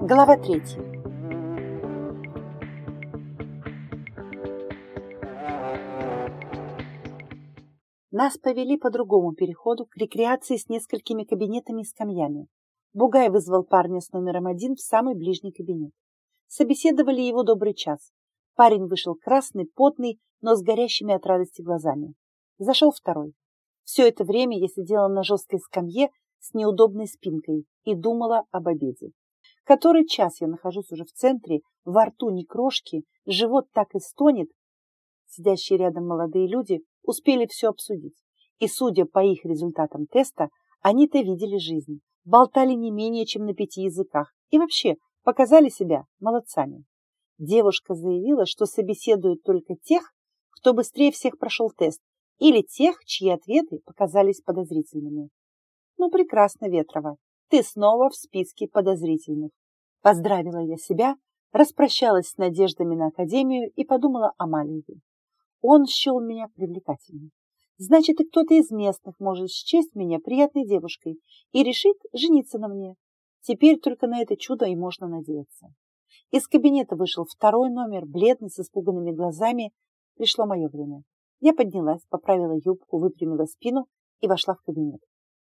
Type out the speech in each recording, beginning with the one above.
Глава третья. Нас повели по другому переходу к рекреации с несколькими кабинетами и скамьями. Бугай вызвал парня с номером один в самый ближний кабинет. Собеседовали его добрый час. Парень вышел красный, потный, но с горящими от радости глазами. Зашел второй. Все это время я сидела на жесткой скамье с неудобной спинкой и думала об обеде. Который час я нахожусь уже в центре, во рту ни крошки, живот так и стонет. Сидящие рядом молодые люди успели все обсудить. И, судя по их результатам теста, они-то видели жизнь, болтали не менее чем на пяти языках и вообще показали себя молодцами. Девушка заявила, что собеседуют только тех, кто быстрее всех прошел тест, или тех, чьи ответы показались подозрительными. Ну, прекрасно, Ветрова, ты снова в списке подозрительных. Поздравила я себя, распрощалась с надеждами на академию и подумала о Малиеве. Он счел меня привлекательной. Значит, и кто-то из местных может счесть меня приятной девушкой и решит жениться на мне. Теперь только на это чудо и можно надеяться. Из кабинета вышел второй номер, бледный, с испуганными глазами. Пришло мое время. Я поднялась, поправила юбку, выпрямила спину и вошла в кабинет.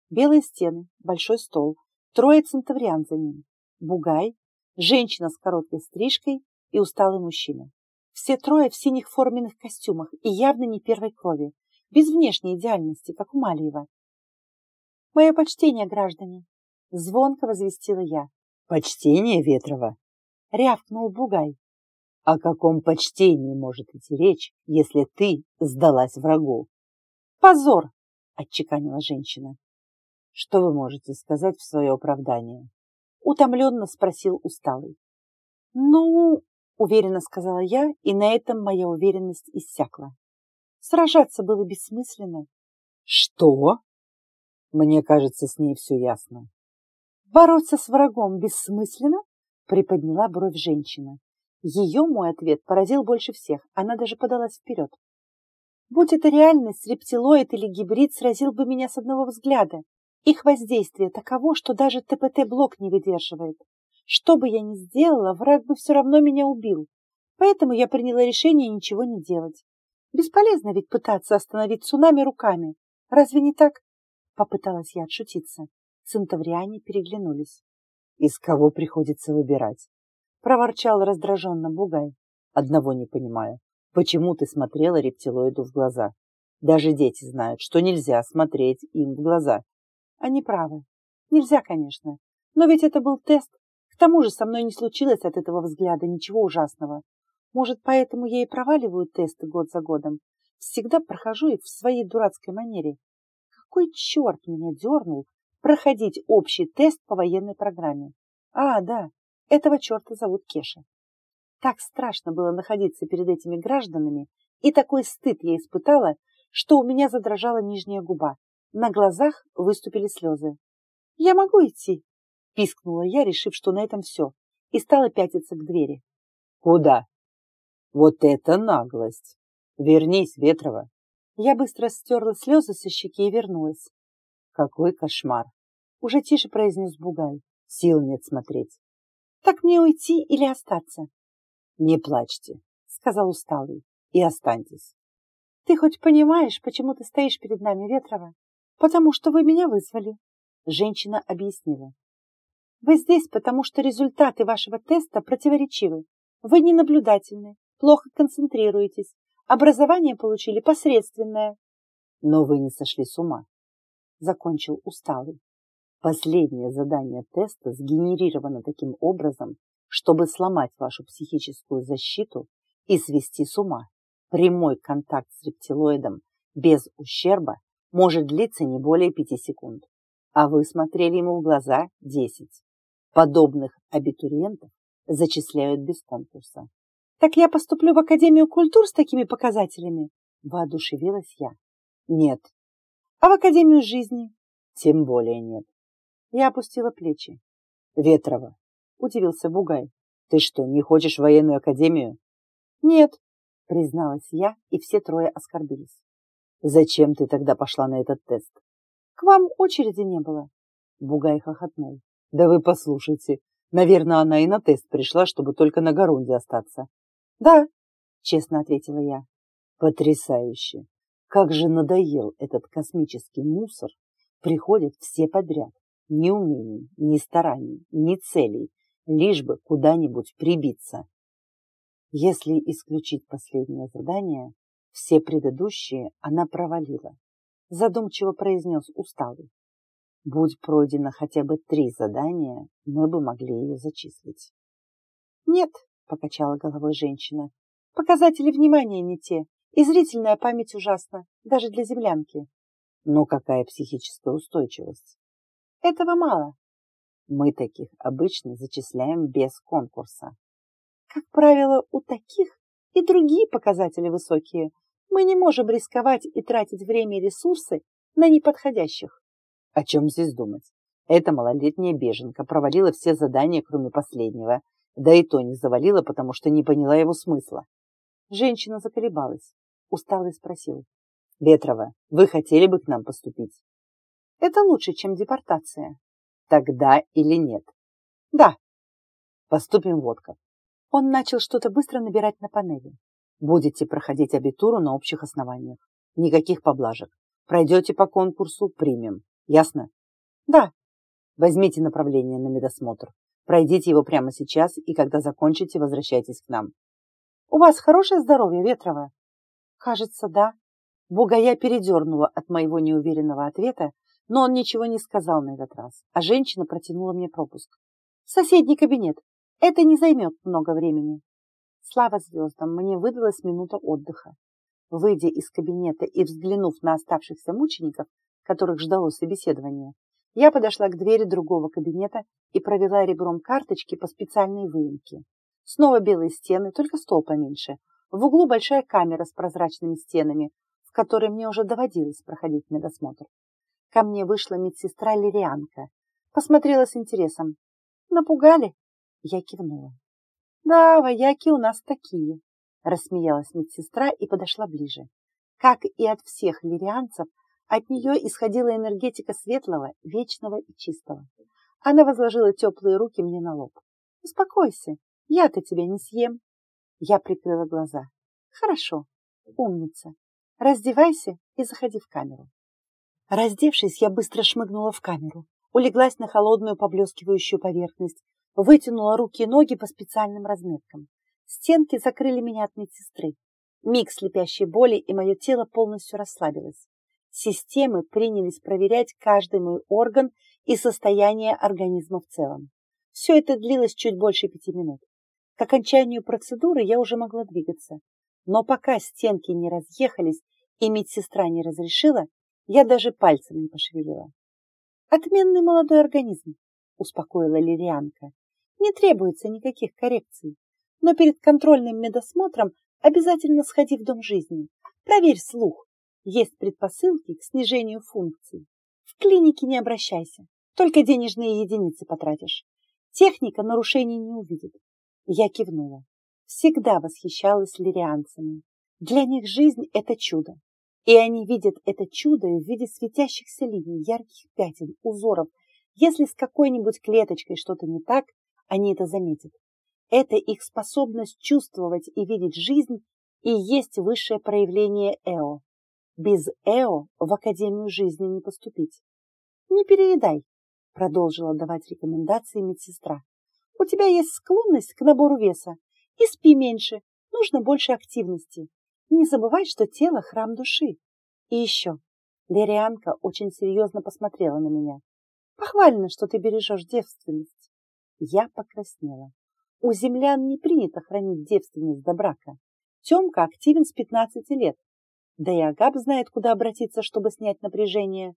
Белые стены, большой стол, трое центавриан за ним, бугай, женщина с короткой стрижкой и усталый мужчина. Все трое в синих форменных костюмах и явно не первой крови, без внешней идеальности, как у Малиева. «Мое почтение, граждане!» — звонко возвестила я. «Почтение, Ветрова!» — рявкнул Бугай. «О каком почтении может идти речь, если ты сдалась врагу?» «Позор!» — отчеканила женщина. «Что вы можете сказать в свое оправдание?» — утомленно спросил усталый. «Ну, уверенно сказала я, и на этом моя уверенность иссякла. Сражаться было бессмысленно. Что? Мне кажется, с ней все ясно. Бороться с врагом бессмысленно? Приподняла бровь женщина. Ее мой ответ поразил больше всех. Она даже подалась вперед. Будь это реальность, рептилоид или гибрид сразил бы меня с одного взгляда. Их воздействие таково, что даже ТПТ-блок не выдерживает. Что бы я ни сделала, враг бы все равно меня убил. Поэтому я приняла решение ничего не делать. Бесполезно ведь пытаться остановить цунами руками. Разве не так? Попыталась я отшутиться. Центавриане переглянулись. Из кого приходится выбирать? Проворчал раздраженно Бугай. Одного не понимаю. Почему ты смотрела рептилоиду в глаза? Даже дети знают, что нельзя смотреть им в глаза. Они правы. Нельзя, конечно. Но ведь это был тест, к тому же со мной не случилось от этого взгляда ничего ужасного. Может, поэтому я и проваливаю тесты год за годом. Всегда прохожу их в своей дурацкой манере. Какой черт меня дернул проходить общий тест по военной программе? А, да, этого черта зовут Кеша. Так страшно было находиться перед этими гражданами, и такой стыд я испытала, что у меня задрожала нижняя губа. На глазах выступили слезы. «Я могу идти?» Пискнула я, решив, что на этом все, и стала пятиться к двери. Куда? Вот это наглость! Вернись, Ветрова! Я быстро стерла слезы со щеки и вернулась. Какой кошмар! Уже тише произнес Бугай. Сил нет смотреть. Так мне уйти или остаться? Не плачьте, сказал усталый, и останьтесь. Ты хоть понимаешь, почему ты стоишь перед нами, Ветрова? Потому что вы меня вызвали. Женщина объяснила. Вы здесь, потому что результаты вашего теста противоречивы. Вы ненаблюдательны, плохо концентрируетесь, образование получили посредственное. Но вы не сошли с ума, закончил усталый. Последнее задание теста сгенерировано таким образом, чтобы сломать вашу психическую защиту и свести с ума. Прямой контакт с рептилоидом без ущерба может длиться не более пяти секунд, а вы смотрели ему в глаза десять. Подобных абитуриентов зачисляют без конкурса. Так я поступлю в Академию культур с такими показателями? Воодушевилась я. Нет. А в Академию жизни? Тем более нет. Я опустила плечи. Ветрова, удивился Бугай. Ты что, не хочешь в военную академию? Нет, призналась я, и все трое оскорбились. Зачем ты тогда пошла на этот тест? К вам очереди не было. Бугай хохотнул. Да вы послушайте, наверное, она и на тест пришла, чтобы только на Горонде остаться. Да, честно ответила я. Потрясающе! Как же надоел этот космический мусор. Приходят все подряд. Ни умений, ни стараний, ни целей, лишь бы куда-нибудь прибиться. Если исключить последнее задание, все предыдущие она провалила. Задумчиво произнес усталый. Будь пройдено хотя бы три задания, мы бы могли ее зачислить. Нет, покачала головой женщина. Показатели внимания не те, и зрительная память ужасна, даже для землянки. Но какая психическая устойчивость? Этого мало. Мы таких обычно зачисляем без конкурса. Как правило, у таких и другие показатели высокие. Мы не можем рисковать и тратить время и ресурсы на неподходящих. О чем здесь думать? Эта малолетняя беженка провалила все задания, кроме последнего. Да и то не завалила, потому что не поняла его смысла. Женщина заколебалась. Устало спросил. Ветрова, вы хотели бы к нам поступить? Это лучше, чем депортация. Тогда или нет? Да. Поступим вот как. Он начал что-то быстро набирать на панели. Будете проходить абитуру на общих основаниях. Никаких поблажек. Пройдете по конкурсу, примем. Ясно? Да. Возьмите направление на медосмотр. Пройдите его прямо сейчас, и когда закончите, возвращайтесь к нам. У вас хорошее здоровье, Ветрова? Кажется, да. Бугая передернула от моего неуверенного ответа, но он ничего не сказал на этот раз, а женщина протянула мне пропуск. Соседний кабинет. Это не займет много времени. Слава звездам, мне выдалась минута отдыха. Выйдя из кабинета и взглянув на оставшихся мучеников, которых ждало собеседование, я подошла к двери другого кабинета и провела ребром карточки по специальной выемке. Снова белые стены, только стол поменьше. В углу большая камера с прозрачными стенами, в которой мне уже доводилось проходить медосмотр. Ко мне вышла медсестра Лирианка. Посмотрела с интересом. Напугали? Я кивнула. «Да, вояки у нас такие», — рассмеялась медсестра и подошла ближе. Как и от всех лирианцев, от нее исходила энергетика светлого, вечного и чистого. Она возложила теплые руки мне на лоб. «Успокойся, я-то тебя не съем». Я прикрыла глаза. «Хорошо, умница. Раздевайся и заходи в камеру». Раздевшись, я быстро шмыгнула в камеру, улеглась на холодную поблескивающую поверхность, Вытянула руки и ноги по специальным разметкам. Стенки закрыли меня от медсестры. Миг слепящей боли, и мое тело полностью расслабилось. Системы принялись проверять каждый мой орган и состояние организма в целом. Все это длилось чуть больше пяти минут. К окончанию процедуры я уже могла двигаться. Но пока стенки не разъехались и медсестра не разрешила, я даже пальцем не пошевелила. «Отменный молодой организм», — успокоила Лирианка. Не требуется никаких коррекций. Но перед контрольным медосмотром обязательно сходи в дом жизни. Проверь слух. Есть предпосылки к снижению функций. В клинике не обращайся. Только денежные единицы потратишь. Техника нарушений не увидит. Я кивнула. Всегда восхищалась лирианцами. Для них жизнь – это чудо. И они видят это чудо в виде светящихся линий, ярких пятен, узоров. Если с какой-нибудь клеточкой что-то не так, они это заметят. Это их способность чувствовать и видеть жизнь и есть высшее проявление Эо. Без Эо в Академию жизни не поступить. Не переедай, продолжила давать рекомендации медсестра. У тебя есть склонность к набору веса. И спи меньше, нужно больше активности. Не забывай, что тело – храм души. И еще. Лерианка очень серьезно посмотрела на меня. Похвально, что ты бережешь девственность. Я покраснела. У землян не принято хранить девственность до брака. Темка активен с 15 лет. Да и Агап знает, куда обратиться, чтобы снять напряжение.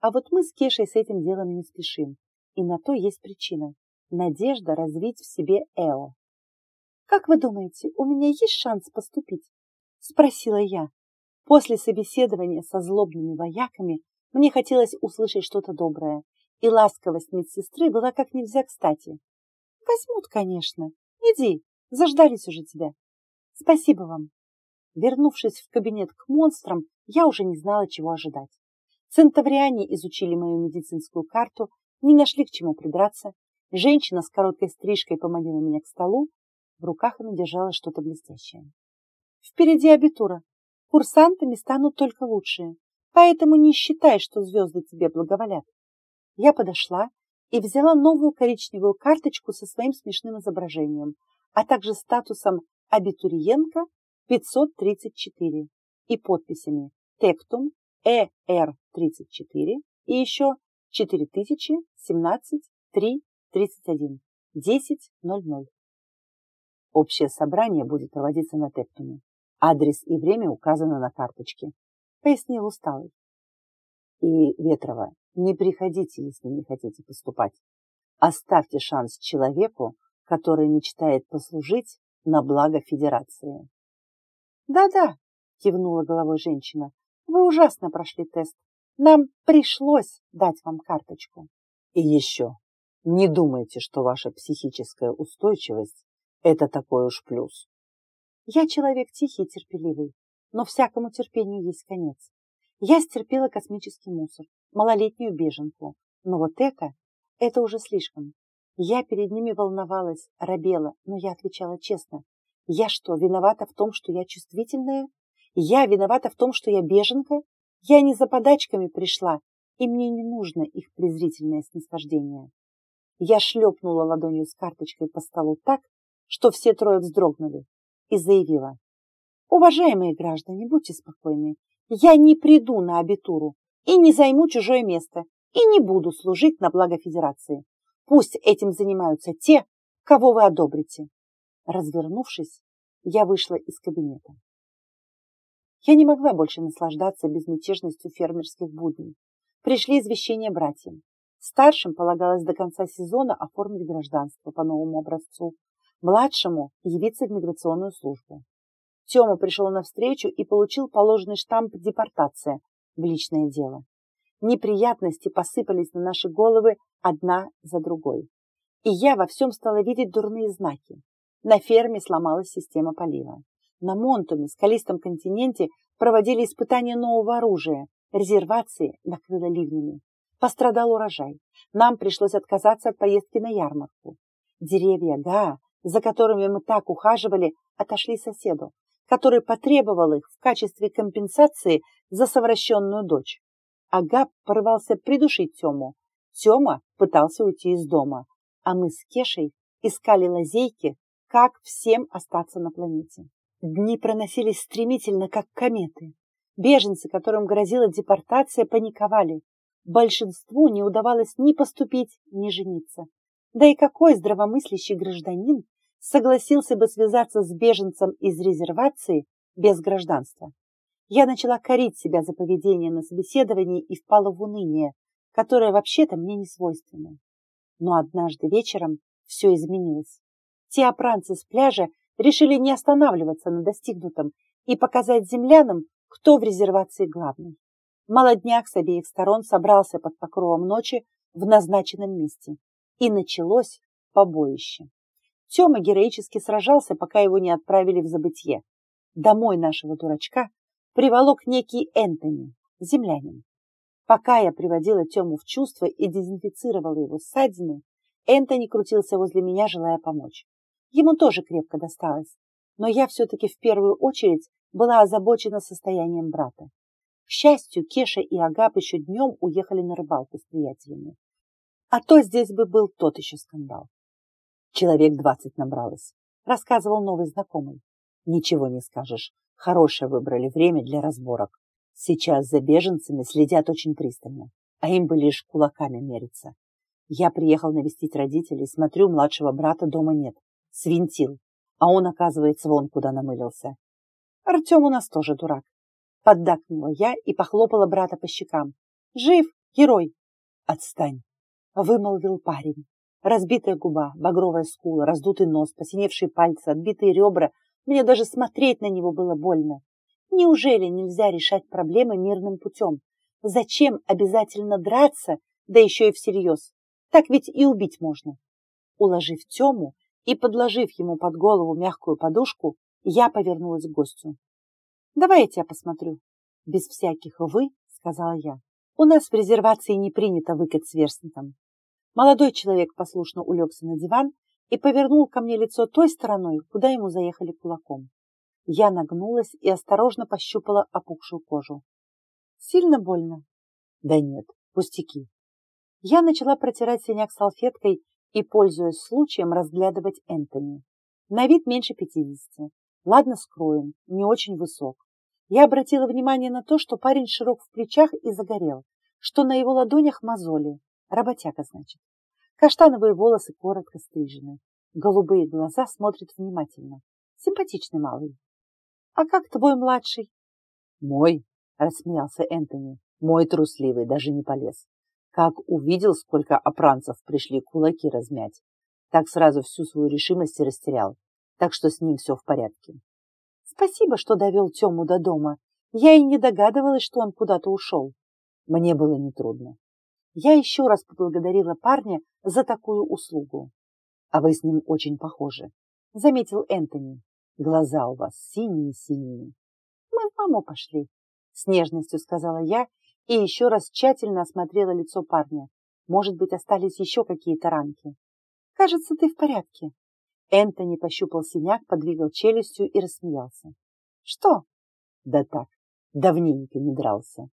А вот мы с Кешей с этим делом не спешим. И на то есть причина. Надежда развить в себе Эо. «Как вы думаете, у меня есть шанс поступить?» Спросила я. После собеседования со злобными вояками мне хотелось услышать что-то доброе, и ласковость медсестры была как нельзя кстати. Возьмут, конечно. Иди, заждались уже тебя. Спасибо вам. Вернувшись в кабинет к монстрам, я уже не знала, чего ожидать. Центавриане изучили мою медицинскую карту, не нашли к чему придраться. Женщина с короткой стрижкой поманила меня к столу. В руках она держала что-то блестящее. Впереди абитура. Курсантами станут только лучшие. Поэтому не считай, что звезды тебе благоволят. Я подошла и взяла новую коричневую карточку со своим смешным изображением, а также статусом абитуриентка 534 и подписями Тектум ЭР34 и еще 4017 3 31 10.00. Общее собрание будет проводиться на Тектуме. Адрес и время указаны на карточке, пояснил усталый. И, Ветрова, не приходите, если не хотите поступать. Оставьте шанс человеку, который мечтает послужить на благо Федерации. Да-да, кивнула головой женщина, вы ужасно прошли тест. Нам пришлось дать вам карточку. И еще, не думайте, что ваша психическая устойчивость – это такой уж плюс. Я человек тихий и терпеливый, но всякому терпению есть конец. Я стерпела космический мусор, малолетнюю беженку, но вот это, это уже слишком. Я перед ними волновалась, робела, но я отвечала честно. Я что, виновата в том, что я чувствительная? Я виновата в том, что я беженка? Я не за подачками пришла, и мне не нужно их презрительное снисхождение. Я шлепнула ладонью с карточкой по столу так, что все трое вздрогнули, и заявила. Уважаемые граждане, будьте спокойны. Я не приду на абитуру и не займу чужое место, и не буду служить на благо Федерации. Пусть этим занимаются те, кого вы одобрите. Развернувшись, я вышла из кабинета. Я не могла больше наслаждаться безмятежностью фермерских будней. Пришли извещения братьям. Старшим полагалось до конца сезона оформить гражданство по новому образцу, младшему явиться в миграционную службу. Тёма пришел навстречу и получил положенный штамп депортация в личное дело. Неприятности посыпались на наши головы одна за другой. И я во всем стала видеть дурные знаки. На ферме сломалась система полива. На Монтуме, скалистом континенте, проводили испытания нового оружия. Резервации накрыло ливнями. Пострадал урожай. Нам пришлось отказаться от поездки на ярмарку. Деревья Гаа, за которыми мы так ухаживали, отошли соседу, который потребовал их в качестве компенсации за совращенную дочь. Агап порывался придушить Тему. Тема пытался уйти из дома, а мы с Кешей искали лазейки, как всем остаться на планете. Дни проносились стремительно, как кометы. Беженцы, которым грозила депортация, паниковали. Большинству не удавалось ни поступить, ни жениться. Да и какой здравомыслящий гражданин согласился бы связаться с беженцем из резервации без гражданства? Я начала корить себя за поведение на собеседовании и впала в уныние, которое вообще-то мне не свойственно. Но однажды вечером все изменилось. Те опранцы с пляжа решили не останавливаться на достигнутом и показать землянам, кто в резервации главный. Молодняк с обеих сторон собрался под покровом ночи в назначенном месте. И началось побоище. Тёма героически сражался, пока его не отправили в забытье. Домой нашего дурачка приволок некий Энтони, землянин. Пока я приводила Тему в чувство и дезинфицировала его ссадины, Энтони крутился возле меня, желая помочь. Ему тоже крепко досталось, но я все-таки в первую очередь была озабочена состоянием брата. К счастью, Кеша и Агап еще днем уехали на рыбалку с приятелями. А то здесь бы был тот еще скандал. Человек двадцать набралось, рассказывал новый знакомый. Ничего не скажешь, Хорошее выбрали время для разборок. Сейчас за беженцами следят очень пристально, а им бы лишь кулаками мериться. Я приехал навестить родителей, смотрю, младшего брата дома нет. Свинтил. А он, оказывается, вон куда намылился. Артем у нас тоже дурак. Поддакнула я и похлопала брата по щекам. Жив, герой. Отстань, вымолвил парень. Разбитая губа, багровая скула, раздутый нос, посиневшие пальцы, отбитые ребра, мне даже смотреть на него было больно. Неужели нельзя решать проблемы мирным путем? Зачем обязательно драться, да еще и всерьез? Так ведь и убить можно. Уложив Тему и подложив ему под голову мягкую подушку, я повернулась к гостю. «Давай я тебя посмотрю». «Без всяких «вы», — сказала я. У нас в резервации не принято выкать сверстникам. Молодой человек послушно улегся на диван и повернул ко мне лицо той стороной, куда ему заехали кулаком. Я нагнулась и осторожно пощупала опухшую кожу. Сильно больно? Да нет, пустяки. Я начала протирать синяк салфеткой и, пользуясь случаем, разглядывать Энтони. На вид меньше пятидесяти. Ладно скроен, не очень высок. Я обратила внимание на то, что парень широк в плечах и загорел, что на его ладонях мозоли. Работяга, значит. Каштановые волосы коротко стрижены. Голубые глаза смотрят внимательно. Симпатичный малый. «А как твой младший?» «Мой?» — рассмеялся Энтони. «Мой трусливый даже не полез. Как увидел, сколько опранцев пришли кулаки размять, так сразу всю свою решимость и растерял. Так что с ним все в порядке». «Спасибо, что довел Тему до дома. Я и не догадывалась, что он куда-то ушел». Мне было нетрудно. Я еще раз поблагодарила парня за такую услугу. «А вы с ним очень похожи», — заметил Энтони. Глаза у вас синие-синие. Мы в маму пошли, с нежностью сказала я и еще раз тщательно осмотрела лицо парня. Может быть, остались еще какие-то ранки. Кажется, ты в порядке. Энтони пощупал синяк, подвигал челюстью и рассмеялся. Что? Да так, давненько не дрался.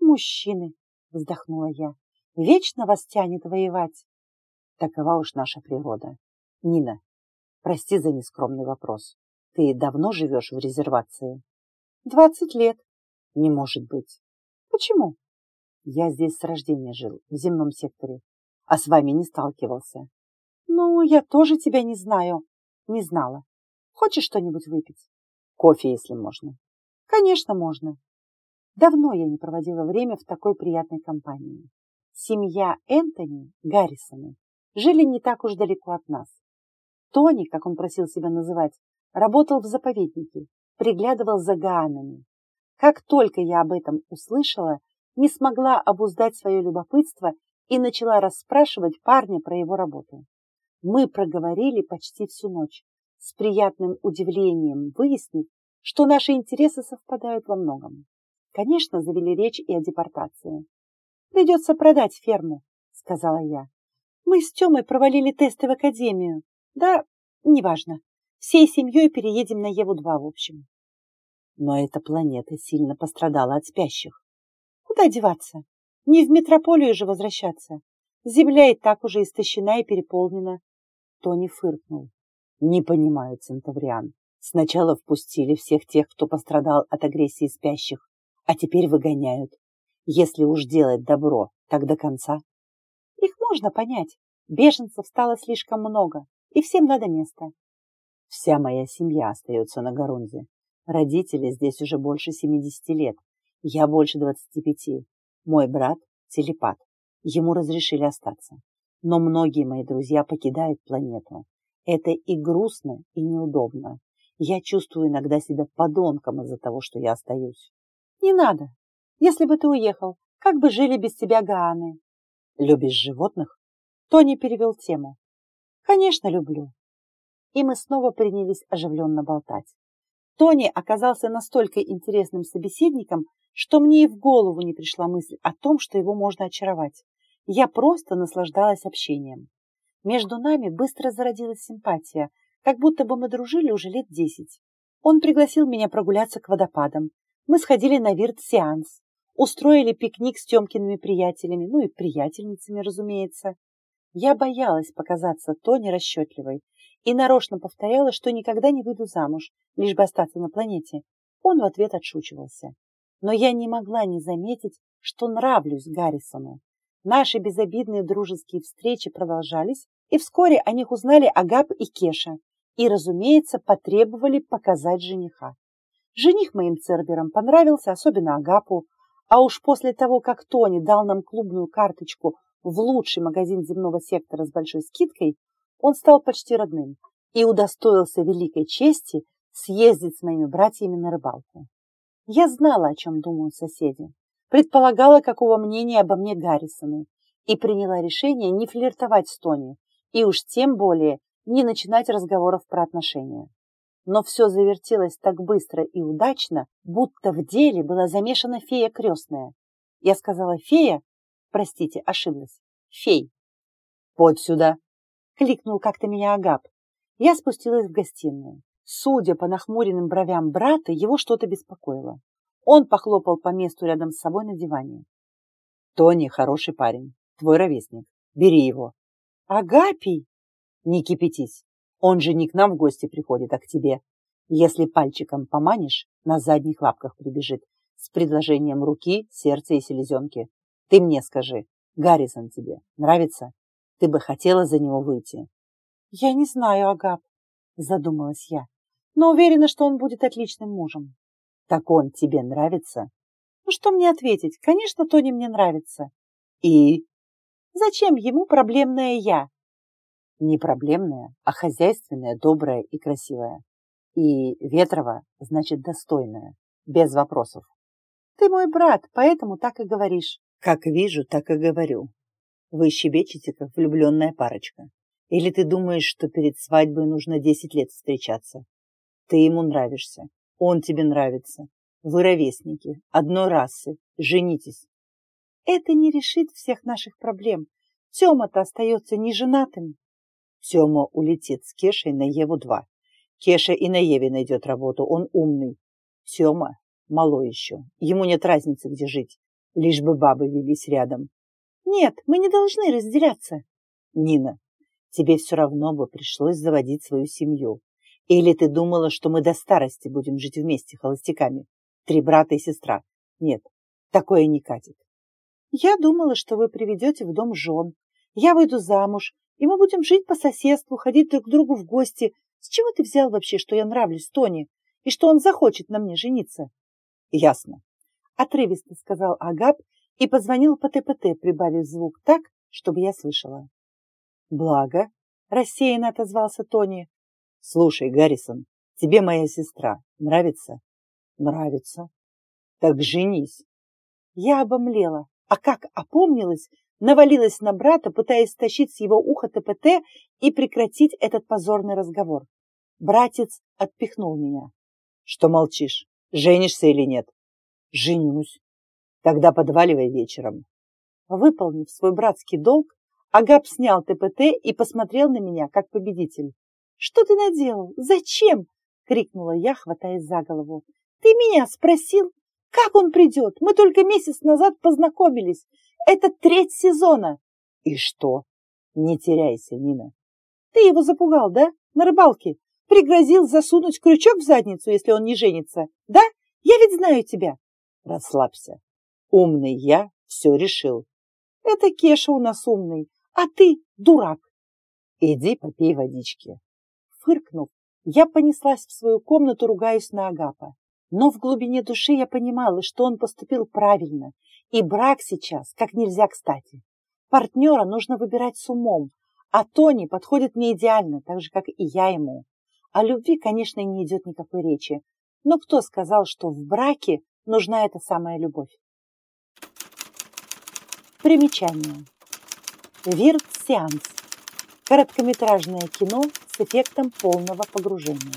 Мужчины, вздохнула я, вечно вас тянет воевать. Такова уж наша природа. Нина, прости за нескромный вопрос. Ты давно живешь в резервации? Двадцать лет. Не может быть. Почему? Я здесь с рождения жил, в земном секторе, а с вами не сталкивался. Ну, я тоже тебя не знаю. Не знала. Хочешь что-нибудь выпить? Кофе, если можно. Конечно, можно. Давно я не проводила время в такой приятной компании. Семья Энтони Гаррисона жили не так уж далеко от нас. Тони, как он просил себя называть, работал в заповеднике, приглядывал за гаанами. Как только я об этом услышала, не смогла обуздать свое любопытство и начала расспрашивать парня про его работу. Мы проговорили почти всю ночь, с приятным удивлением выяснив, что наши интересы совпадают во многом. Конечно, завели речь и о депортации. «Придется продать ферму», — сказала я. «Мы с Тёмой провалили тесты в академию. Да, неважно. Всей семьей переедем на Еву-2, в общем. Но эта планета сильно пострадала от спящих. Куда деваться? Не в метрополию же возвращаться. Земля и так уже истощена и переполнена. Тони фыркнул. Не понимаю, Центавриан. Сначала впустили всех тех, кто пострадал от агрессии спящих, а теперь выгоняют. Если уж делать добро, так до конца. Их можно понять. Беженцев стало слишком много, и всем надо место. Вся моя семья остается на Гарунзе. Родители здесь уже больше 70 лет. Я больше 25. Мой брат – телепат. Ему разрешили остаться. Но многие мои друзья покидают планету. Это и грустно, и неудобно. Я чувствую иногда себя подонком из-за того, что я остаюсь. Не надо. Если бы ты уехал, как бы жили без тебя Гааны? Любишь животных? Тони перевел тему. Конечно, люблю и мы снова принялись оживленно болтать. Тони оказался настолько интересным собеседником, что мне и в голову не пришла мысль о том, что его можно очаровать. Я просто наслаждалась общением. Между нами быстро зародилась симпатия, как будто бы мы дружили уже лет десять. Он пригласил меня прогуляться к водопадам. Мы сходили на вирт-сеанс, устроили пикник с Тёмкиными приятелями, ну и приятельницами, разумеется. Я боялась показаться Тони расчетливой, и нарочно повторяла, что никогда не выйду замуж, лишь бы остаться на планете. Он в ответ отшучивался. Но я не могла не заметить, что нравлюсь Гаррисону. Наши безобидные дружеские встречи продолжались, и вскоре о них узнали Агап и Кеша, и, разумеется, потребовали показать жениха. Жених моим церберам понравился, особенно Агапу, а уж после того, как Тони дал нам клубную карточку в лучший магазин земного сектора с большой скидкой, он стал почти родным и удостоился великой чести съездить с моими братьями на рыбалку. Я знала, о чем думают соседи, предполагала, какого мнения обо мне Гаррисоны, и приняла решение не флиртовать с Тони, и уж тем более не начинать разговоров про отношения. Но все завертелось так быстро и удачно, будто в деле была замешана фея крестная. Я сказала фея? Простите, ошиблась. Фей. «Под сюда!» — кликнул как-то меня Агап. Я спустилась в гостиную. Судя по нахмуренным бровям брата, его что-то беспокоило. Он похлопал по месту рядом с собой на диване. «Тони хороший парень, твой ровесник. Бери его». «Агапий!» «Не кипятись. Он же не к нам в гости приходит, а к тебе. Если пальчиком поманишь, на задних лапках прибежит с предложением руки, сердца и селезенки. Ты мне скажи, Гаррисон тебе нравится? Ты бы хотела за него выйти? Я не знаю, Агап, задумалась я, но уверена, что он будет отличным мужем. Так он тебе нравится? Ну что мне ответить? Конечно, Тони мне нравится. И? Зачем ему проблемная я? Не проблемная, а хозяйственная, добрая и красивая. И Ветрова, значит, достойная, без вопросов. Ты мой брат, поэтому так и говоришь. Как вижу, так и говорю. Вы щебечете, как влюбленная парочка. Или ты думаешь, что перед свадьбой нужно десять лет встречаться? Ты ему нравишься, он тебе нравится. Вы ровесники, одной расы, женитесь. Это не решит всех наших проблем. Тёма-то остается неженатым. Тёма улетит с Кешей на Еву-2. Кеша и на Еве найдет работу, он умный. Тёма малой еще, ему нет разницы, где жить, лишь бы бабы велись рядом. Нет, мы не должны разделяться. Нина, тебе все равно бы пришлось заводить свою семью. Или ты думала, что мы до старости будем жить вместе холостяками? Три брата и сестра. Нет, такое не катит. Я думала, что вы приведете в дом жен. Я выйду замуж, и мы будем жить по соседству, ходить друг к другу в гости. С чего ты взял вообще, что я нравлюсь Тони, и что он захочет на мне жениться? Ясно. Отрывисто сказал Агап и позвонил по ТПТ, прибавив звук так, чтобы я слышала. Благо, рассеянно отозвался Тони. Слушай, Гаррисон, тебе моя сестра нравится? Нравится. Так женись. Я обомлела, а как опомнилась, навалилась на брата, пытаясь стащить с его уха ТПТ и прекратить этот позорный разговор. Братец отпихнул меня. Что молчишь? Женишься или нет? Женюсь. Тогда подваливай вечером. Выполнив свой братский долг, Агап снял ТПТ и посмотрел на меня, как победитель. «Что ты наделал? Зачем?» — крикнула я, хватаясь за голову. «Ты меня спросил, как он придет? Мы только месяц назад познакомились. Это треть сезона». «И что?» «Не теряйся, Нина». «Ты его запугал, да? На рыбалке? Пригрозил засунуть крючок в задницу, если он не женится. Да? Я ведь знаю тебя. Расслабься. Умный я все решил. Это Кеша у нас умный, а ты дурак. Иди попей водички. Фыркнув, я понеслась в свою комнату, ругаясь на Агапа. Но в глубине души я понимала, что он поступил правильно, и брак сейчас как нельзя кстати. Партнера нужно выбирать с умом, а Тони подходит мне идеально, так же, как и я ему. О любви, конечно, не идет никакой речи. Но кто сказал, что в браке нужна эта самая любовь? Примечание. Вирт-сеанс. Короткометражное кино с эффектом полного погружения.